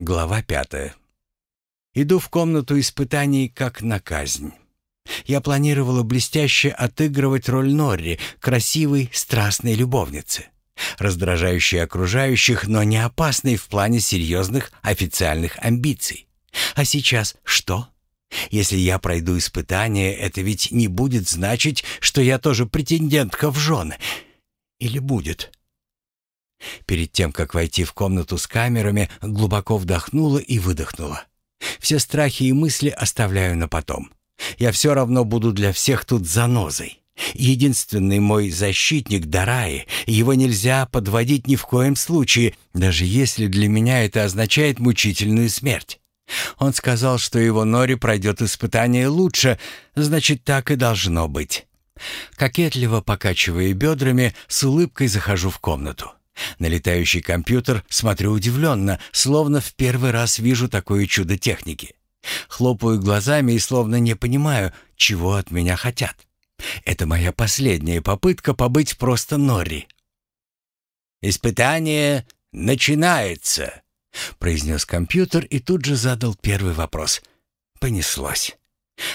Глава пятая. Иду в комнату испытаний как на казнь. Я планировала блестяще отыгрывать роль Норри, красивой, страстной любовницы, раздражающей окружающих, но не опасной в плане серьезных официальных амбиций. А сейчас что? Если я пройду испытание, это ведь не будет значить, что я тоже претендентка в жены. Или будет? Перед тем, как войти в комнату с камерами, глубоко вдохнула и выдохнула. Все страхи и мысли оставляю на потом. Я все равно буду для всех тут занозой. Единственный мой защитник Дараи, его нельзя подводить ни в коем случае, даже если для меня это означает мучительную смерть. Он сказал, что его Нори пройдет испытание лучше, значит, так и должно быть. Кокетливо покачивая бедрами, с улыбкой захожу в комнату. На летающий компьютер смотрю удивленно, словно в первый раз вижу такое чудо техники. Хлопаю глазами и словно не понимаю, чего от меня хотят. Это моя последняя попытка побыть просто Нори. «Испытание начинается», — произнес компьютер и тут же задал первый вопрос. Понеслось.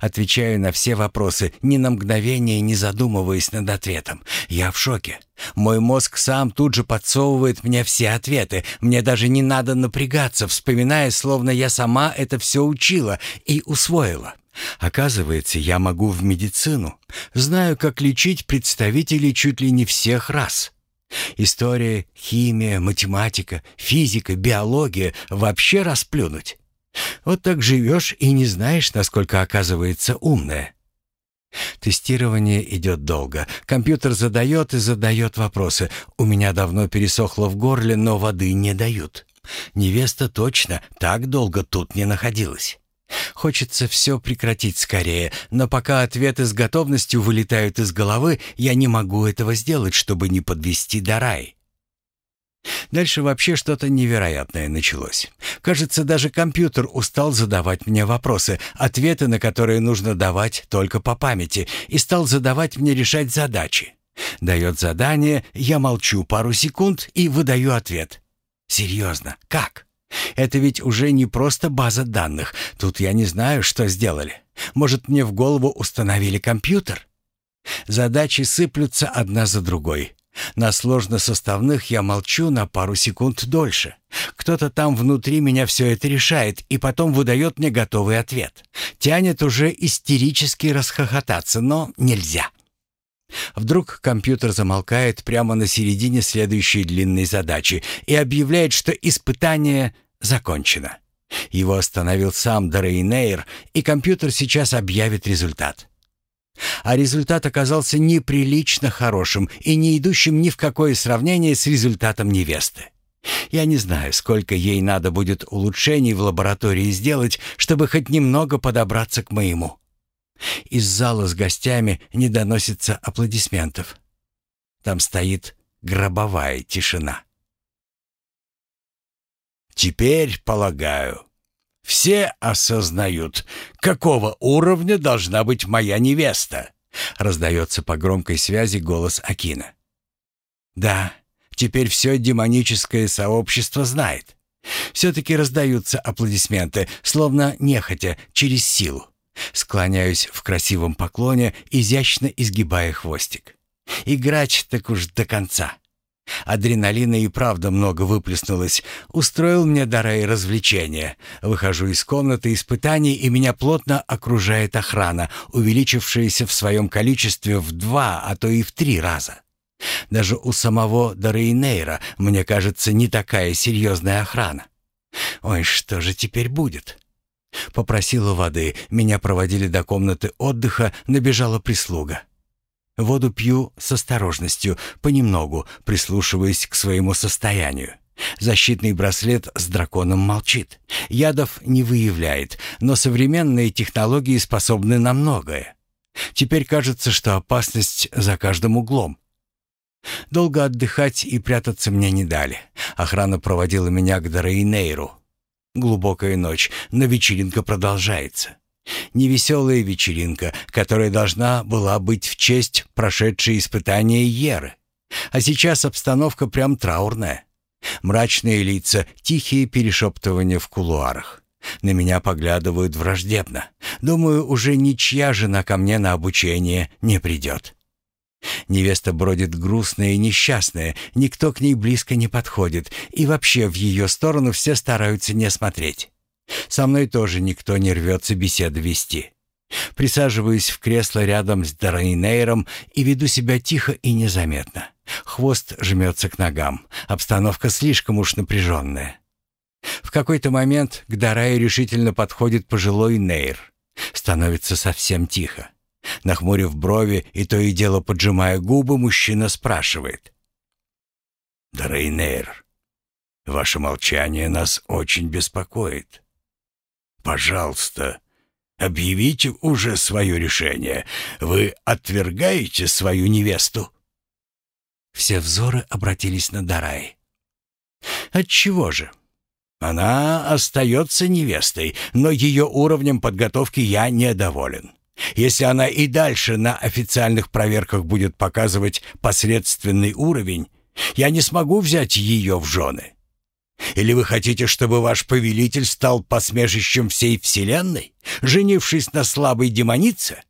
Отвечаю на все вопросы, ни на мгновение не задумываясь над ответом. Я в шоке. Мой мозг сам тут же подсовывает мне все ответы. Мне даже не надо напрягаться, вспоминая, словно я сама это все учила и усвоила. Оказывается, я могу в медицину. Знаю, как лечить представителей чуть ли не всех рас. История, химия, математика, физика, биология вообще расплюнуть. Вот так живешь и не знаешь, насколько оказывается умная. Тестирование идет долго. Компьютер задает и задает вопросы. У меня давно пересохло в горле, но воды не дают. Невеста точно так долго тут не находилась. Хочется все прекратить скорее, но пока ответы с готовностью вылетают из головы, я не могу этого сделать, чтобы не подвести до рай. Дальше вообще что-то невероятное началось. Кажется, даже компьютер устал задавать мне вопросы, ответы на которые нужно давать только по памяти, и стал задавать мне решать задачи. Дает задание, я молчу пару секунд и выдаю ответ. Серьезно, как? Это ведь уже не просто база данных. Тут я не знаю, что сделали. Может, мне в голову установили компьютер? Задачи сыплются одна за другой. На сложносоставных я молчу на пару секунд дольше. Кто-то там внутри меня все это решает и потом выдает мне готовый ответ. Тянет уже истерически расхохотаться, но нельзя. Вдруг компьютер замолкает прямо на середине следующей длинной задачи и объявляет, что испытание закончено. Его остановил сам Дорейнейр, и компьютер сейчас объявит результат. А результат оказался неприлично хорошим и не идущим ни в какое сравнение с результатом невесты. Я не знаю, сколько ей надо будет улучшений в лаборатории сделать, чтобы хоть немного подобраться к моему. Из зала с гостями не доносится аплодисментов. Там стоит гробовая тишина. «Теперь, полагаю, все осознают, какого уровня должна быть моя невеста», — раздается по громкой связи голос Акина. «Да, теперь все демоническое сообщество знает. Все-таки раздаются аплодисменты, словно нехотя, через силу. Склоняюсь в красивом поклоне, изящно изгибая хвостик. Играть так уж до конца. Адреналина и правда много выплеснулось. Устроил мне Дарай развлечения. Выхожу из комнаты испытаний, и меня плотно окружает охрана, увеличившаяся в своем количестве в два, а то и в три раза. Даже у самого Дарейнейра, мне кажется, не такая серьезная охрана. Ой, что же теперь будет? Попросила воды, меня проводили до комнаты отдыха, набежала прислуга. Воду пью с осторожностью, понемногу, прислушиваясь к своему состоянию. Защитный браслет с драконом молчит. Ядов не выявляет, но современные технологии способны на многое. Теперь кажется, что опасность за каждым углом. Долго отдыхать и прятаться мне не дали. Охрана проводила меня к Дорейнейру. Глубокая ночь, но вечеринка продолжается. Невеселая вечеринка, которая должна была быть в честь прошедшей испытания Еры. А сейчас обстановка прям траурная. Мрачные лица, тихие перешептывания в кулуарах. На меня поглядывают враждебно. Думаю, уже ничья жена ко мне на обучение не придет. Невеста бродит грустная и несчастная, никто к ней близко не подходит, и вообще в ее сторону все стараются не смотреть. Со мной тоже никто не рвется беседы вести. Присаживаюсь в кресло рядом с Дарайнейром и веду себя тихо и незаметно. Хвост жмется к ногам. Обстановка слишком уж напряженная. В какой-то момент к Дарае решительно подходит пожилой Нейр. Становится совсем тихо. Нахмурив брови и то и дело поджимая губы, мужчина спрашивает. «Дарайнейр, ваше молчание нас очень беспокоит. Пожалуйста, объявите уже свое решение. Вы отвергаете свою невесту?» Все взоры обратились на Дарай. «Отчего же? Она остается невестой, но ее уровнем подготовки я недоволен. Если она и дальше на официальных проверках будет показывать посредственный уровень, я не смогу взять ее в жены. Или вы хотите, чтобы ваш повелитель стал посмешищем всей вселенной, женившись на слабой демонице?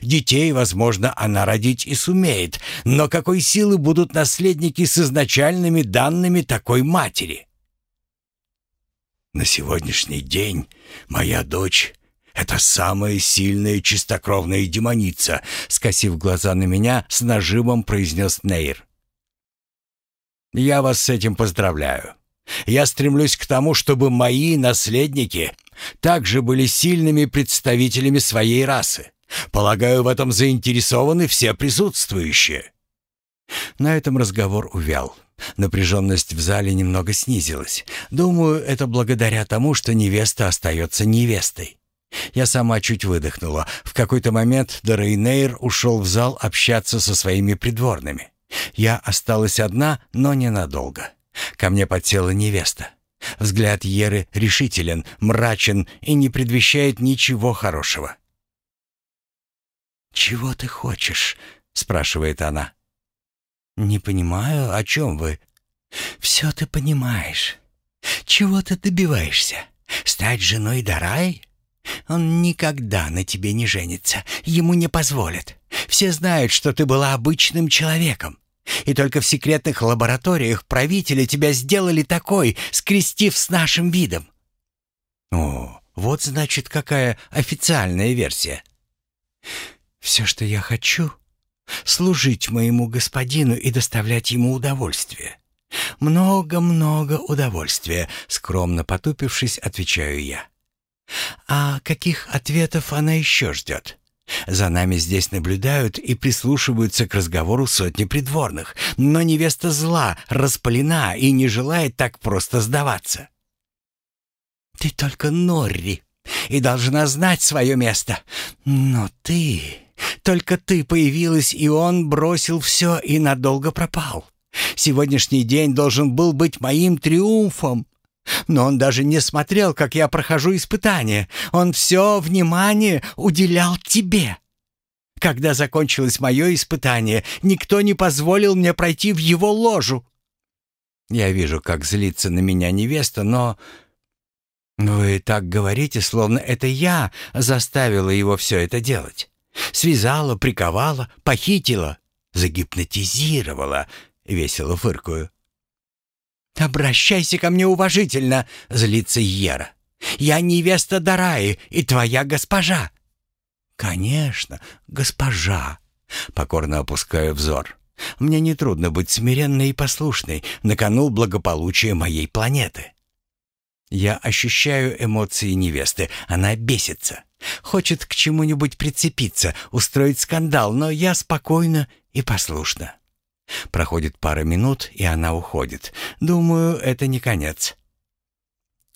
Детей, возможно, она родить и сумеет, но какой силы будут наследники с изначальными данными такой матери? На сегодняшний день моя дочь — это самая сильная чистокровная демоница, скосив глаза на меня, с нажимом произнес Нейр. Я вас с этим поздравляю. Я стремлюсь к тому, чтобы мои наследники также были сильными представителями своей расы. Полагаю, в этом заинтересованы все присутствующие. На этом разговор увял. Напряженность в зале немного снизилась. Думаю, это благодаря тому, что невеста остается невестой. Я сама чуть выдохнула. В какой-то момент Дорейнейр ушел в зал общаться со своими придворными. Я осталась одна, но ненадолго. Ко мне подсела невеста. Взгляд Еры решителен, мрачен и не предвещает ничего хорошего. «Чего ты хочешь?» — спрашивает она. «Не понимаю, о чем вы?» «Все ты понимаешь. Чего ты добиваешься? Стать женой Дарай? Он никогда на тебе не женится. Ему не позволят. Все знают, что ты была обычным человеком. И только в секретных лабораториях правители тебя сделали такой, скрестив с нашим видом. О, вот значит, какая официальная версия. Все, что я хочу, служить моему господину и доставлять ему удовольствие. Много-много удовольствия, скромно потупившись, отвечаю я. А каких ответов она еще ждет? За нами здесь наблюдают и прислушиваются к разговору сотни придворных, но невеста зла, распалена и не желает так просто сдаваться. «Ты только Норри и должна знать свое место. Но ты... Только ты появилась, и он бросил все и надолго пропал. Сегодняшний день должен был быть моим триумфом. Но он даже не смотрел, как я прохожу испытание. Он все внимание уделял тебе. Когда закончилось мое испытание, никто не позволил мне пройти в его ложу. Я вижу, как злится на меня невеста, но... Вы так говорите, словно это я заставила его все это делать. Связала, приковала, похитила, загипнотизировала, весело фыркую. «Обращайся ко мне уважительно», — злится Ера. «Я невеста Дараи и твоя госпожа». «Конечно, госпожа», — покорно опускаю взор. «Мне нетрудно быть смиренной и послушной на кону благополучия моей планеты». Я ощущаю эмоции невесты. Она бесится. Хочет к чему-нибудь прицепиться, устроить скандал, но я спокойна и послушна. Проходит пара минут, и она уходит. Думаю, это не конец.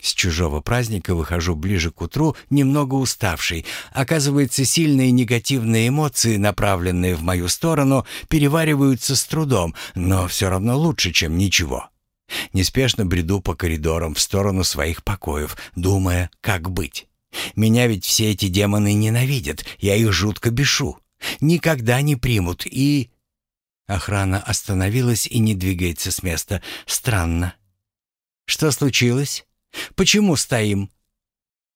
С чужого праздника выхожу ближе к утру, немного уставший. Оказывается, сильные негативные эмоции, направленные в мою сторону, перевариваются с трудом, но все равно лучше, чем ничего. Неспешно бреду по коридорам в сторону своих покоев, думая, как быть. Меня ведь все эти демоны ненавидят, я их жутко бешу. Никогда не примут и... Охрана остановилась и не двигается с места. Странно. Что случилось? Почему стоим?»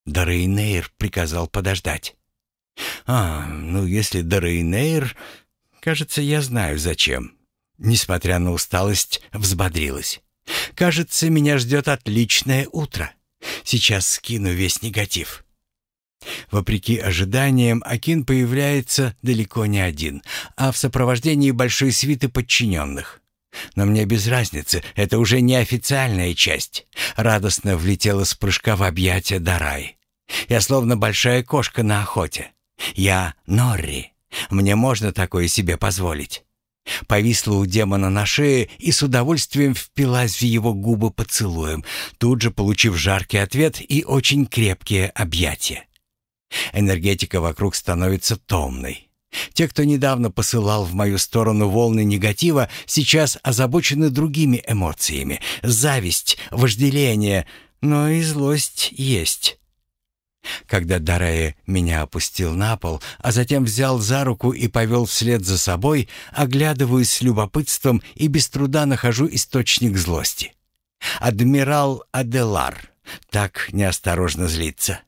Дарейнейр приказал подождать. «А, ну если Дарейнейр... Кажется, я знаю зачем». Несмотря на усталость, взбодрилась. «Кажется, меня ждет отличное утро. Сейчас скину весь негатив». Вопреки ожиданиям, Акин появляется далеко не один, а в сопровождении большой свиты подчиненных. Но мне без разницы, это уже не официальная часть. Радостно влетела с прыжка в объятия Дарай. Я словно большая кошка на охоте. Я Норри. Мне можно такое себе позволить. Повисла у демона на шее и с удовольствием впилась в его губы поцелуем, тут же получив жаркий ответ и очень крепкие объятия. Энергетика вокруг становится томной. Те, кто недавно посылал в мою сторону волны негатива, сейчас озабочены другими эмоциями. Зависть, вожделение, но и злость есть. Когда Дарея меня опустил на пол, а затем взял за руку и повел вслед за собой, оглядываюсь с любопытством и без труда нахожу источник злости. Адмирал Аделар так неосторожно злится.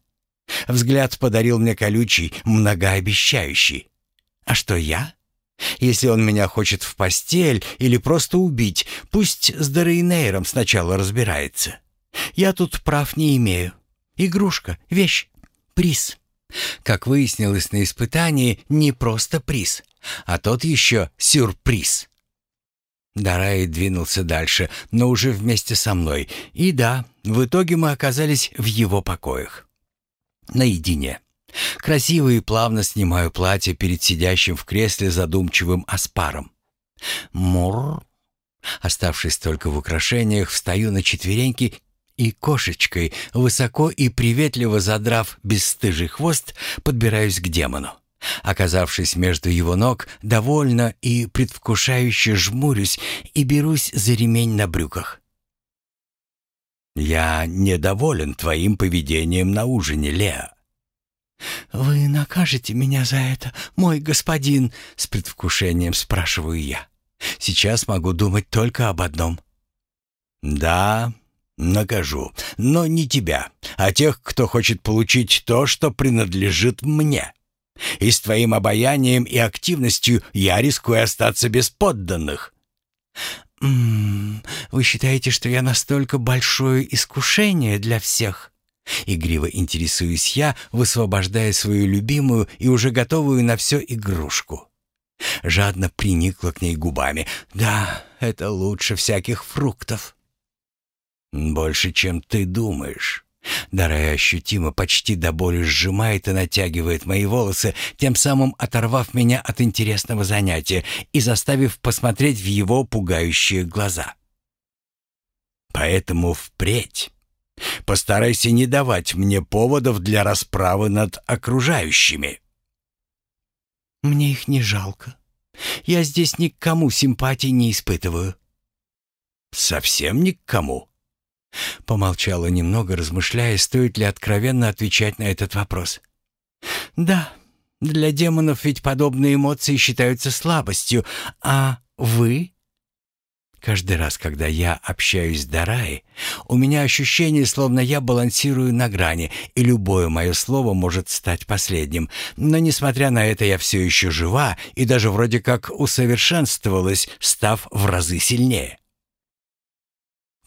Взгляд подарил мне колючий, многообещающий. А что я? Если он меня хочет в постель или просто убить, пусть с Дорейнейром сначала разбирается. Я тут прав не имею. Игрушка, вещь, приз. Как выяснилось на испытании, не просто приз, а тот еще сюрприз. Дарай двинулся дальше, но уже вместе со мной. И да, в итоге мы оказались в его покоях. Наедине. Красиво и плавно снимаю платье перед сидящим в кресле задумчивым аспаром. Мур. Оставшись только в украшениях, встаю на четвереньки и кошечкой, высоко и приветливо задрав бесстыжий хвост, подбираюсь к демону. Оказавшись между его ног, довольно и предвкушающе жмурюсь и берусь за ремень на брюках. «Я недоволен твоим поведением на ужине, Леа». «Вы накажете меня за это, мой господин?» — с предвкушением спрашиваю я. «Сейчас могу думать только об одном». «Да, накажу, но не тебя, а тех, кто хочет получить то, что принадлежит мне. И с твоим обаянием и активностью я рискую остаться без подданных». «М -м, вы считаете, что я настолько большое искушение для всех?» Игриво интересуюсь я, высвобождая свою любимую и уже готовую на все игрушку. Жадно приникла к ней губами. «Да, это лучше всяких фруктов». «Больше, чем ты думаешь». Дарая ощутимо, почти до боли сжимает и натягивает мои волосы, тем самым оторвав меня от интересного занятия и заставив посмотреть в его пугающие глаза. «Поэтому впредь постарайся не давать мне поводов для расправы над окружающими». «Мне их не жалко. Я здесь ни к кому симпатии не испытываю». «Совсем ни к кому?» Помолчала немного, размышляя, стоит ли откровенно отвечать на этот вопрос. «Да, для демонов ведь подобные эмоции считаются слабостью, а вы...» Каждый раз, когда я общаюсь с Дараей, у меня ощущение, словно я балансирую на грани, и любое мое слово может стать последним. Но, несмотря на это, я все еще жива и даже вроде как усовершенствовалась, став в разы сильнее.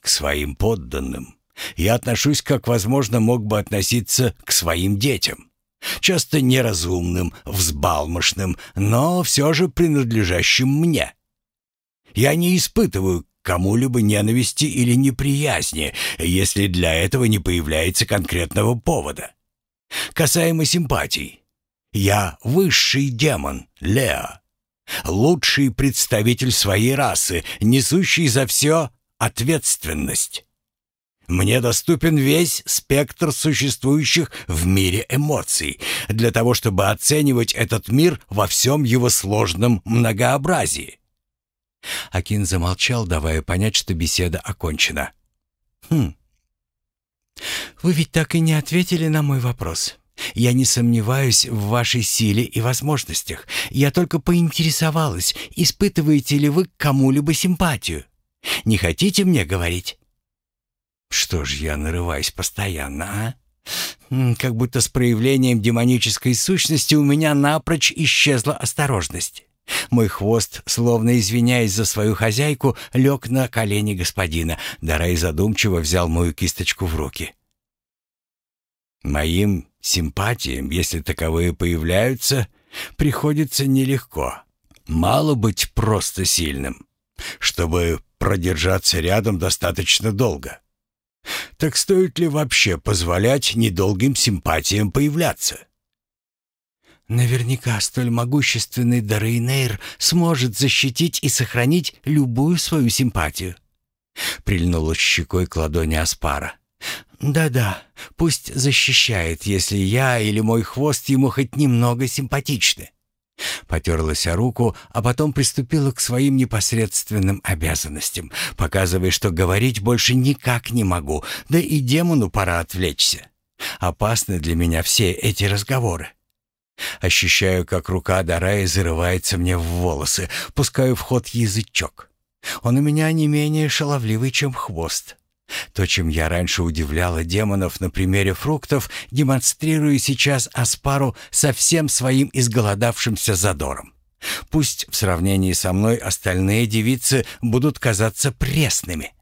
К своим подданным я отношусь, как, возможно, мог бы относиться к своим детям. Часто неразумным, взбалмошным, но все же принадлежащим мне. Я не испытываю кому-либо ненависти или неприязни, если для этого не появляется конкретного повода. Касаемо симпатий. Я высший демон, Лео. Лучший представитель своей расы, несущий за все ответственность. Мне доступен весь спектр существующих в мире эмоций, для того, чтобы оценивать этот мир во всем его сложном многообразии. Акин замолчал, давая понять, что беседа окончена. «Хм. Вы ведь так и не ответили на мой вопрос. Я не сомневаюсь в вашей силе и возможностях. Я только поинтересовалась, испытываете ли вы к кому-либо симпатию. Не хотите мне говорить?» Что ж я нарываюсь постоянно, а? Как будто с проявлением демонической сущности у меня напрочь исчезла осторожность. Мой хвост, словно извиняясь за свою хозяйку, лег на колени господина. Дарай задумчиво взял мою кисточку в руки. «Моим симпатиям, если таковые появляются, приходится нелегко. Мало быть просто сильным, чтобы продержаться рядом достаточно долго. Так стоит ли вообще позволять недолгим симпатиям появляться? Наверняка столь могущественный Дарейнейр сможет защитить и сохранить любую свою симпатию. Прильнула щекой к ладони Аспара. Да-да, пусть защищает, если я или мой хвост ему хоть немного симпатичны. Потерлась о руку, а потом приступила к своим непосредственным обязанностям, показывая, что говорить больше никак не могу, да и демону пора отвлечься. Опасны для меня все эти разговоры. Ощущаю, как рука Дарая зарывается мне в волосы, пускаю в ход язычок. Он у меня не менее шаловливый, чем хвост. То, чем я раньше удивляла демонов на примере фруктов, демонстрирую сейчас Аспару со всем своим изголодавшимся задором. Пусть в сравнении со мной остальные девицы будут казаться пресными.